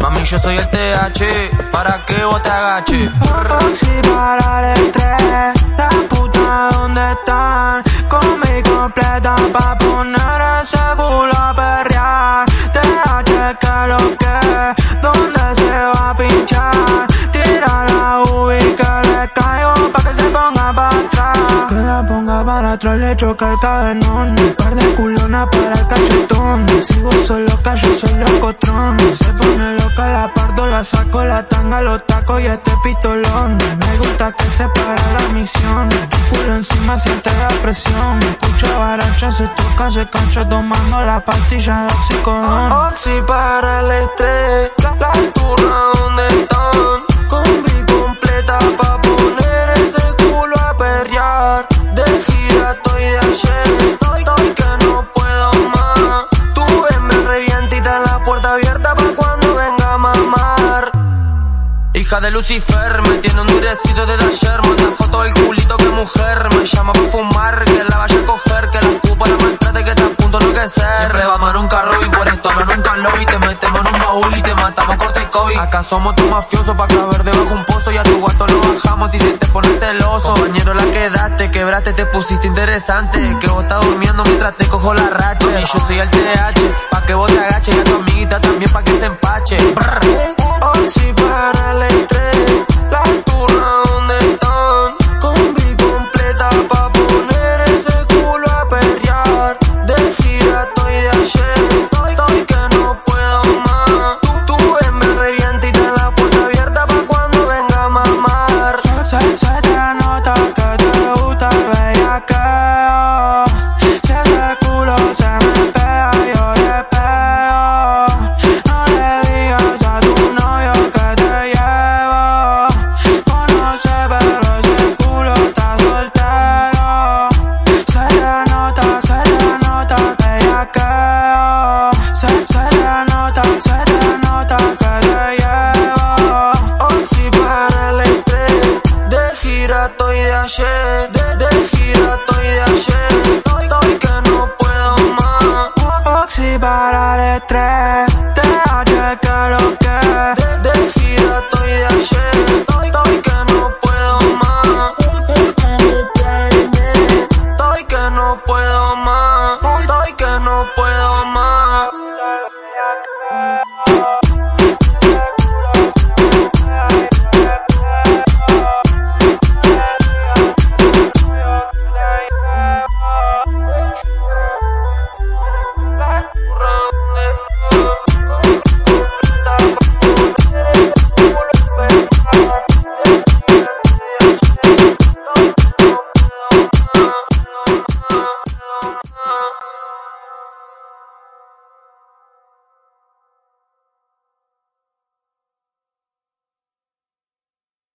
Mami, yo soy el TH, para que vos te agaches. Oxy para el estrés, la puta donde están, con mi completa pa' poner ese culo a perrear. TH que lo atrás, le choca el cadenón, un par de culonas para el cachetón. Si vos sos loca, yo soy se pone loca la pardo, la saco la tanga, los tacos y este pitolón. Me gusta que se para la misión, tu culo encima siente la presión. Me escucha baracha, se toca, se cancha tomando la pastilla de oxicodón. Oxy para el estrés, Hija de Lucifer, me tiene endurecido desde ayer. Manda foto del culito que mujer. Me llama pa' fumar, que la vaya a coger, que la cupa la maltrate, que está a punto de enloquecer. Siempre vamos en un carro y por esto no nunca lo vi. Te metemos en un baúl y te matamos corte COVID. Acá somos tu mafioso pa' caber debajo un pozo y a tu guato lo bajamos y se te pone celoso. Compañero la quedaste, quebraste, te pusiste interesante. Que vos estás durmiendo mientras te cojo la racha. Y yo soy el TH, pa' que vos te agaches y a tu amiguita también de ayer, gira estoy de ayer, estoy que no puedo más. Oxiparar el estrés, te haré que lo que. De, de gira estoy de ayer, estoy que no puedo más. Estoy que no puedo más, estoy que no puedo más.